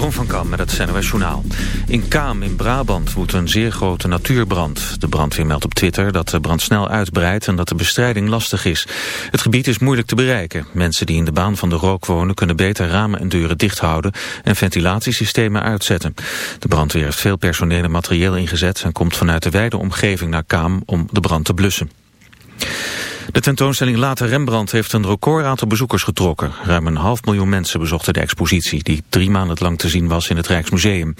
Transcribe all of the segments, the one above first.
Jeroen van Kam met het Journaal. In Kaam in Brabant woedt een zeer grote natuurbrand. De brandweer meldt op Twitter dat de brand snel uitbreidt en dat de bestrijding lastig is. Het gebied is moeilijk te bereiken. Mensen die in de baan van de rook wonen kunnen beter ramen en deuren dicht houden en ventilatiesystemen uitzetten. De brandweer heeft veel personeel en materieel ingezet en komt vanuit de wijde omgeving naar Kaam om de brand te blussen. De tentoonstelling Later Rembrandt heeft een record aantal bezoekers getrokken. Ruim een half miljoen mensen bezochten de expositie... die drie maanden lang te zien was in het Rijksmuseum.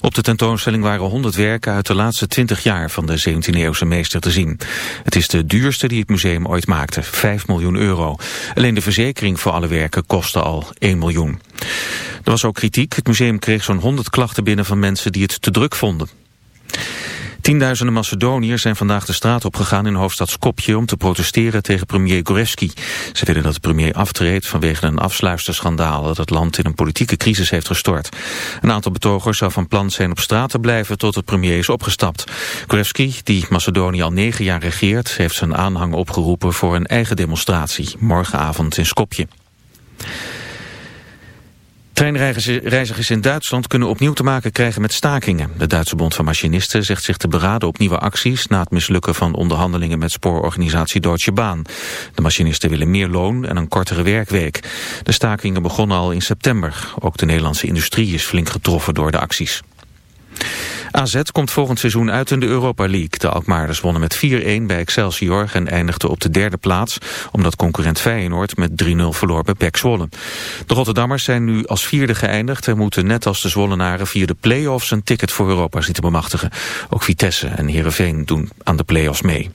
Op de tentoonstelling waren 100 werken uit de laatste 20 jaar... van de 17e-eeuwse meester te zien. Het is de duurste die het museum ooit maakte, 5 miljoen euro. Alleen de verzekering voor alle werken kostte al 1 miljoen. Er was ook kritiek. Het museum kreeg zo'n 100 klachten binnen van mensen die het te druk vonden. Tienduizenden Macedoniërs zijn vandaag de straat opgegaan in hoofdstad Skopje om te protesteren tegen premier Goreski. Ze willen dat de premier aftreedt vanwege een afsluisterschandaal dat het land in een politieke crisis heeft gestort. Een aantal betogers zou van plan zijn op straat te blijven tot het premier is opgestapt. Goreski, die Macedonië al negen jaar regeert, heeft zijn aanhang opgeroepen voor een eigen demonstratie morgenavond in Skopje. Treinreizigers in Duitsland kunnen opnieuw te maken krijgen met stakingen. De Duitse Bond van Machinisten zegt zich te beraden op nieuwe acties... na het mislukken van onderhandelingen met spoororganisatie Deutsche Bahn. De machinisten willen meer loon en een kortere werkweek. De stakingen begonnen al in september. Ook de Nederlandse industrie is flink getroffen door de acties. AZ komt volgend seizoen uit in de Europa League. De Alkmaarders wonnen met 4-1 bij Excelsior en eindigden op de derde plaats... omdat concurrent Feyenoord met 3-0 verloor bij PEC Zwolle. De Rotterdammers zijn nu als vierde geëindigd... en moeten net als de Zwollenaren via de play-offs een ticket voor Europa zien te bemachtigen. Ook Vitesse en Heerenveen doen aan de play-offs mee.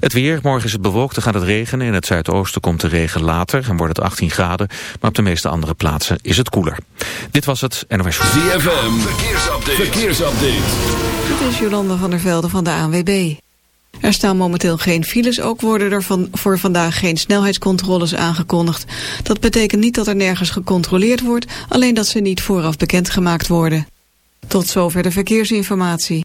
Het weer, morgen is het bewolkt, dan gaat het regenen. In het zuidoosten komt de regen later en wordt het 18 graden. Maar op de meeste andere plaatsen is het koeler. Dit was het NOS. ZFM, verkeersupdate. verkeersupdate. Dit is Jolanda van der Velde van de ANWB. Er staan momenteel geen files, ook worden er van, voor vandaag geen snelheidscontroles aangekondigd. Dat betekent niet dat er nergens gecontroleerd wordt, alleen dat ze niet vooraf bekendgemaakt worden. Tot zover de verkeersinformatie.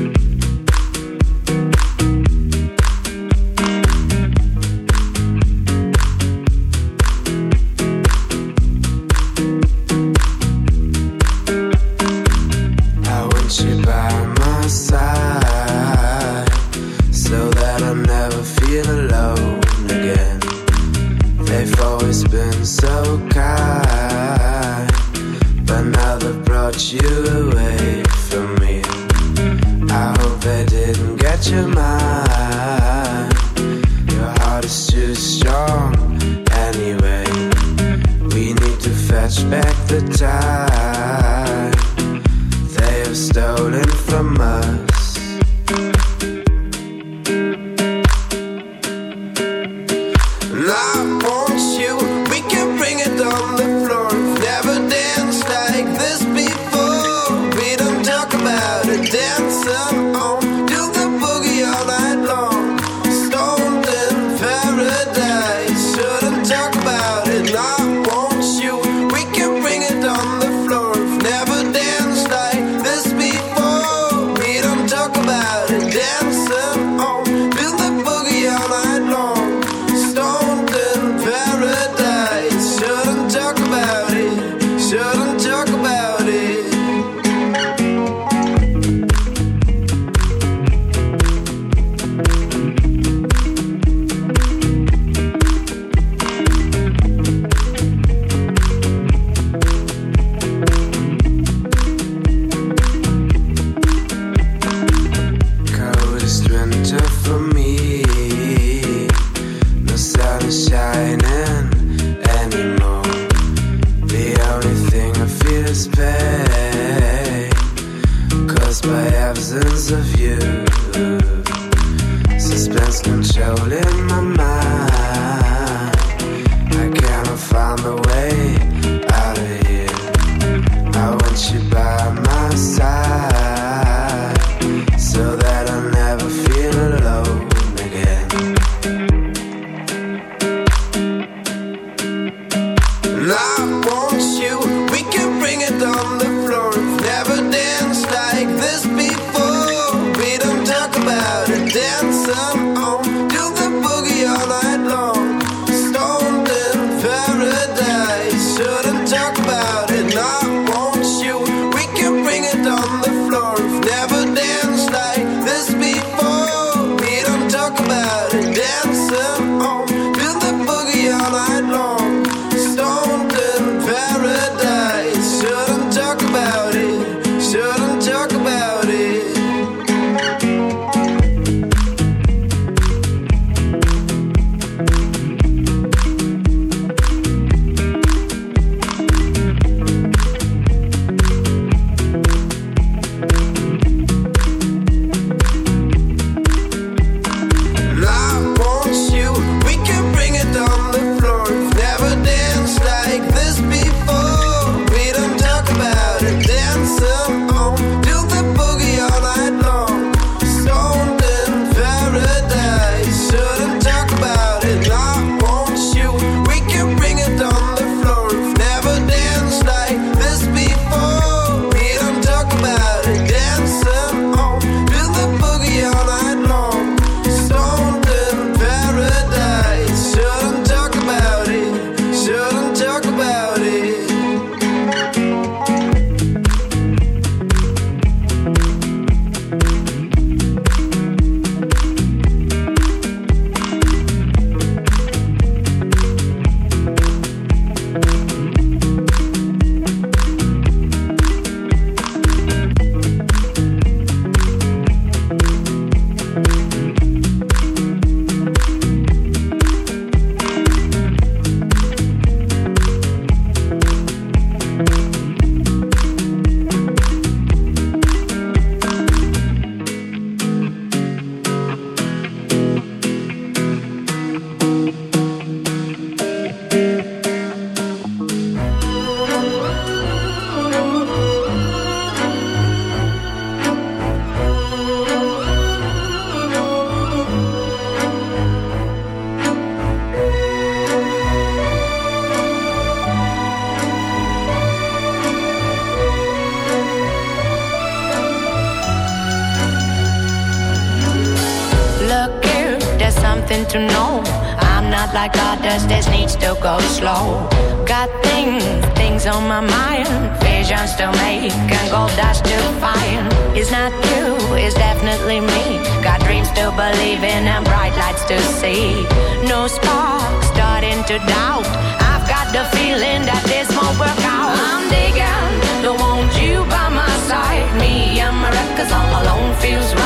secretly me. Got dreams to believe in and bright lights to see. No spark starting to doubt. I've got the feeling that this won't work out. I'm digging, don't want you by my side. Me and my records all alone feels right.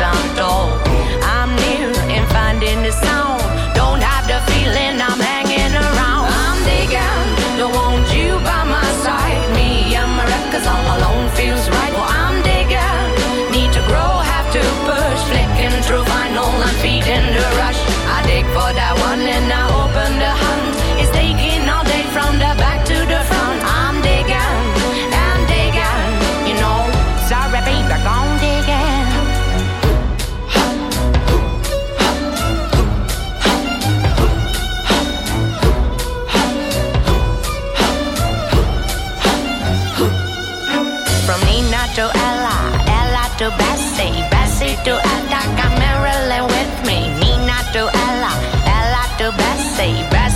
sound dull.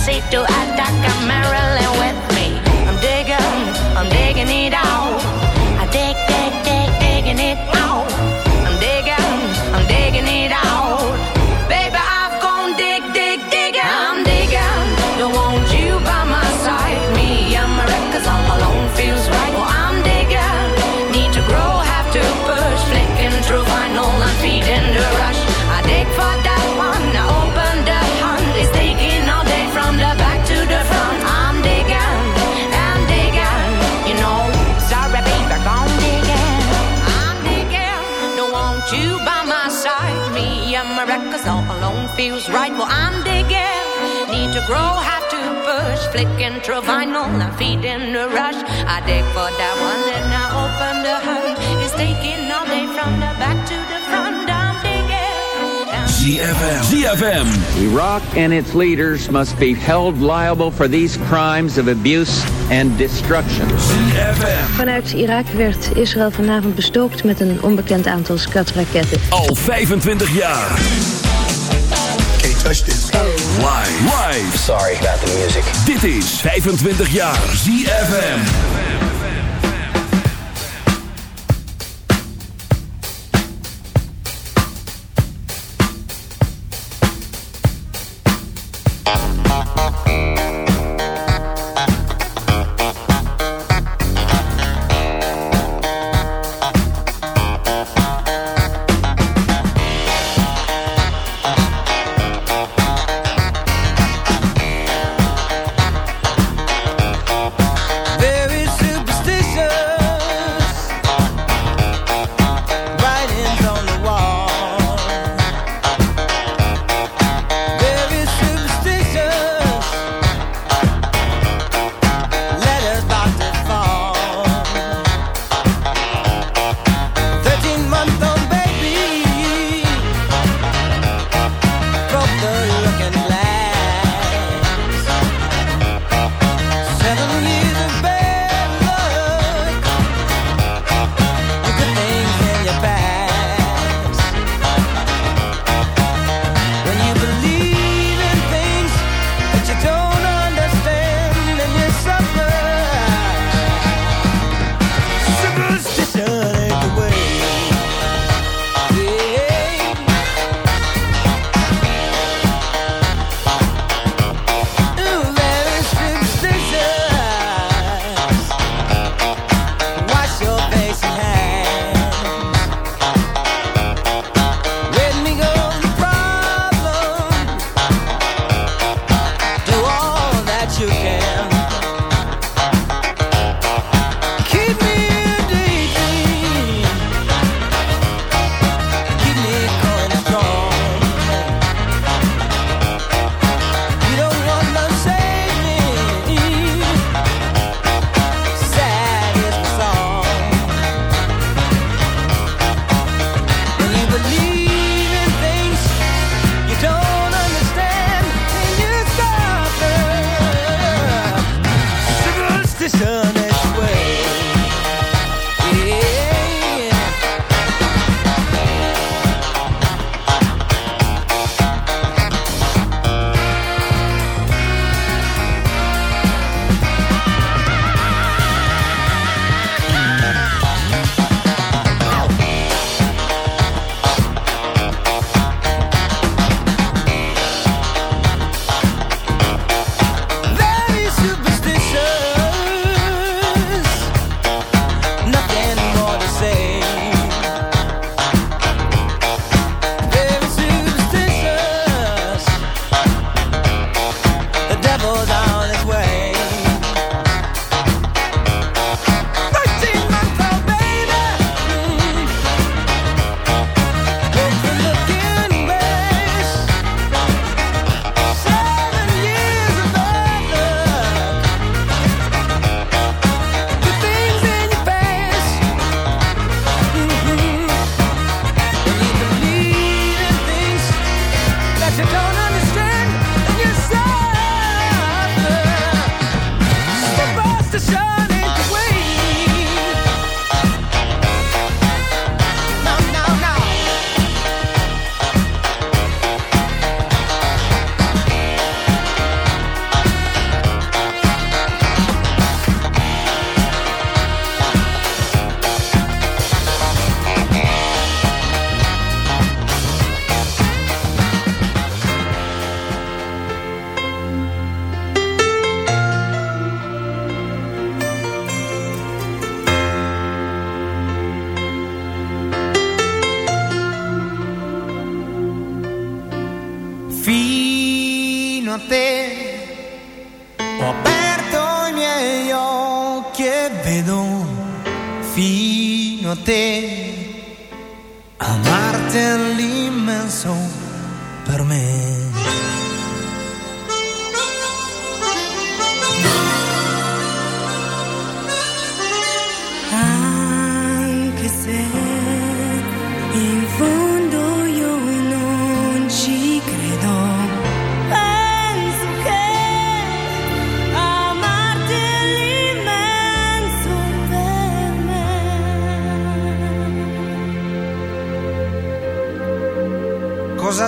Tennessee to Attica, Maryland feels right. Well, I'm digging. Need to grow, have to push. Flicking through vinyl, I'm feeding the rush. I dig for that one, then I open the hood. It's taking all day from the back to the front. I'm digging. ZFM. ZFM. Iraq and its leaders must be held liable for these crimes of abuse and destruction. ZFM. Vanuit Irak werd Israël vanavond bestookt met een onbekend aantal skatraketten. Al 25 jaar. Live. Live. Sorry about the music. Dit is 25 jaar ZFM.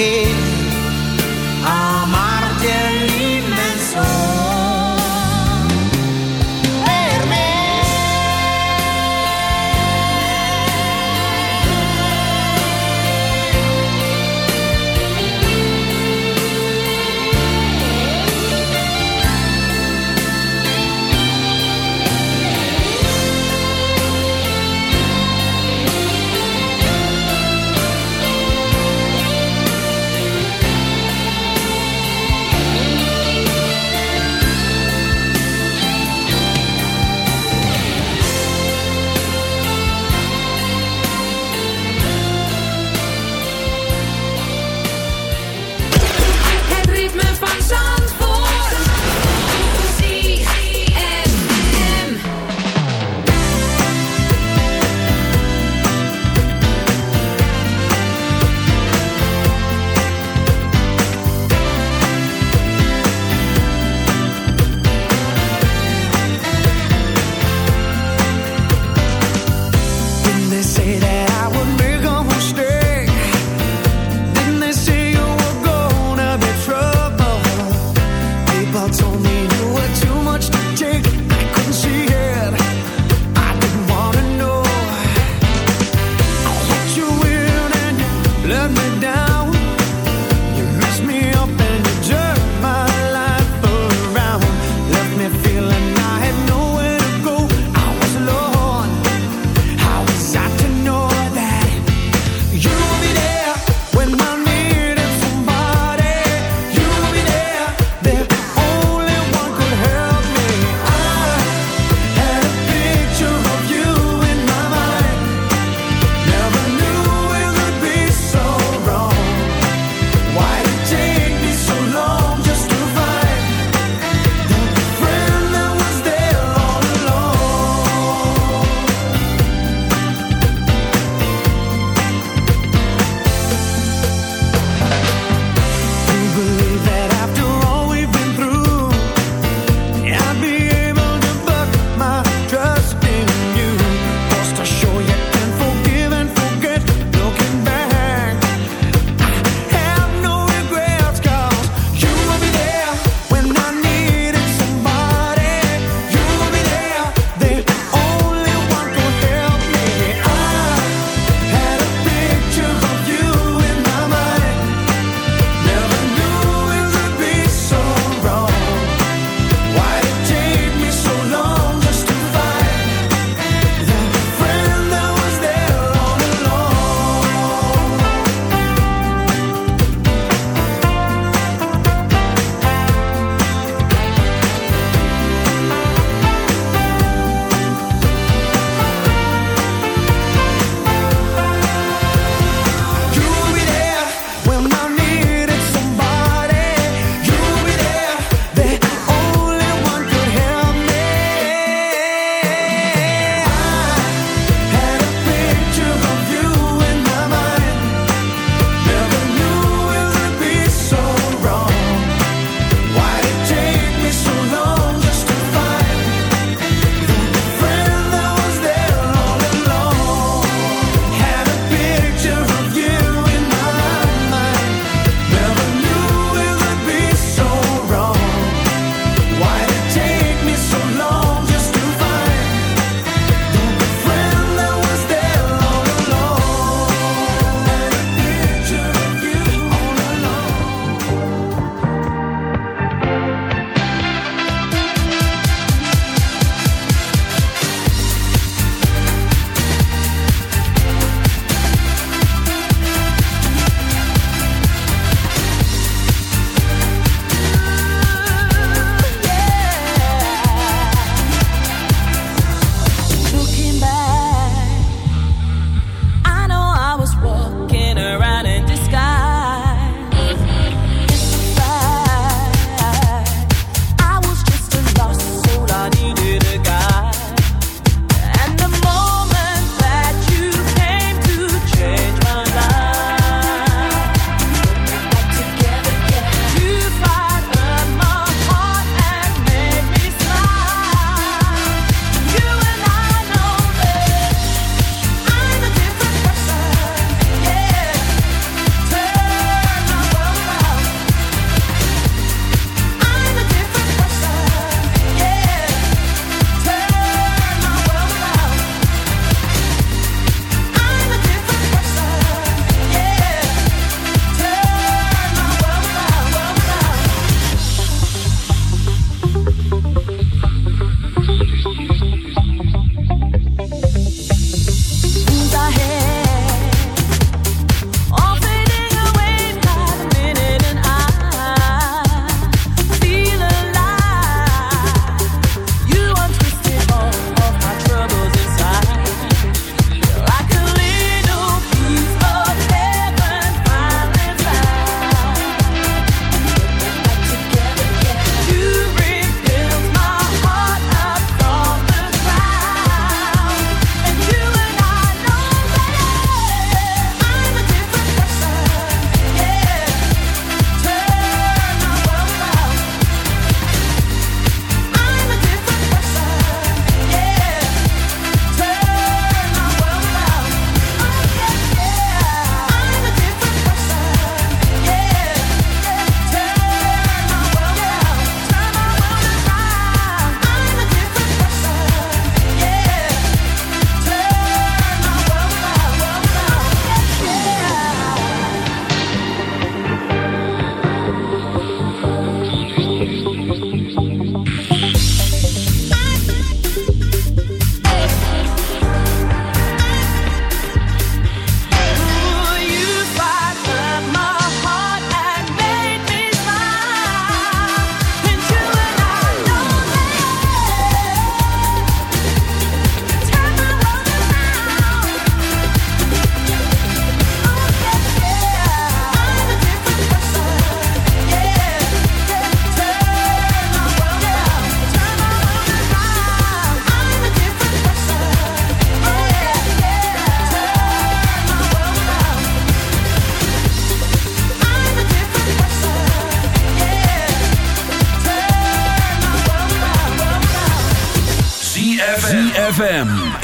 que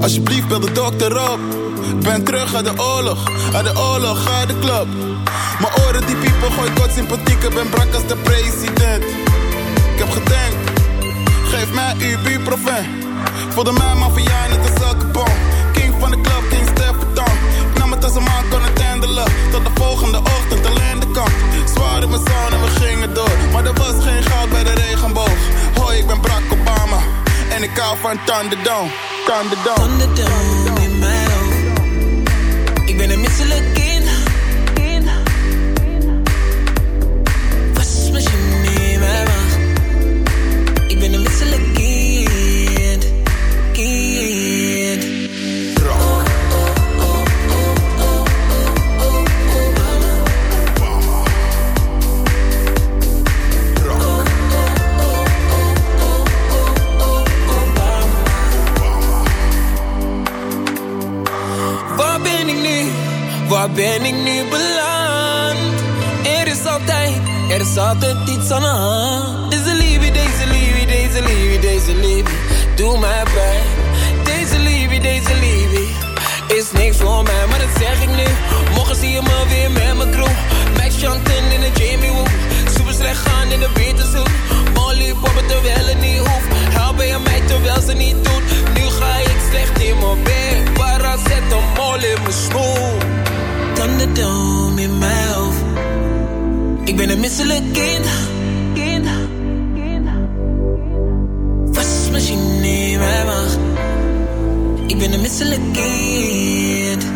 Alsjeblieft, bel de dokter op. Ben terug uit de oorlog, uit de oorlog, uit de club. Mijn oren die piepen, gooi kort sympathiek. Ik ben brak als de president. Ik heb gedenkt, geef mij uw buurproven. Voelde mij maffia net als elke. King van de club, King Stefan. Ik nam het als een man kon het handelen. Tot de volgende ochtend alleen de kant. Zwaar in mijn zon we gingen door. Maar er was geen goud bij de regenboog. Hoi, ik ben Barack Obama. En ik hou van Thunderdome. Thunderdome. Thunderdome in mijn hoofd. Ik ben een misselijk altijd iets aan de hand. Deze liefde, deze liefde, deze liefde, deze liefde, doe mij pijn. Deze liefde, deze liefde, is niks voor mij, maar dat zeg ik nu. Morgen zie je me weer met mijn crew. Max Chanten in de Jamie Woo. Super slecht gaan in de Beterzoek. Molly poppen terwijl het niet hoeft. Helpen je mij terwijl ze niet doet. Nu ga ik slecht in mijn bed. Waar zet een mol in mijn schoen. Mijn hoofd. Ik ben een misselijk kind. kind. Wasmachine in mijn maag. Ik ben een misselijk kind. kind.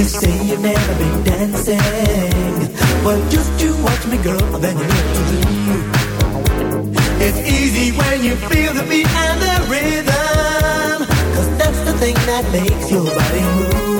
You say you've never been dancing. Well, just you watch me, girl, then you know to do. It's easy when you feel the beat and the rhythm. Cause that's the thing that makes your body move.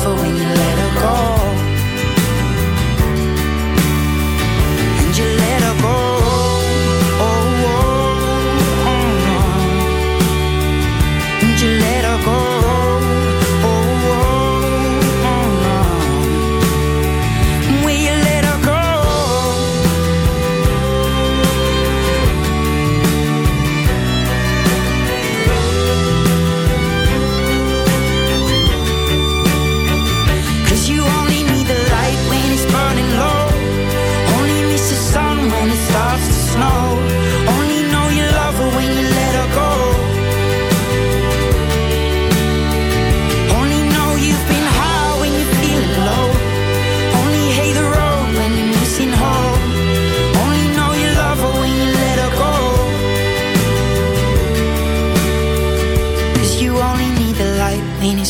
over when you let her go.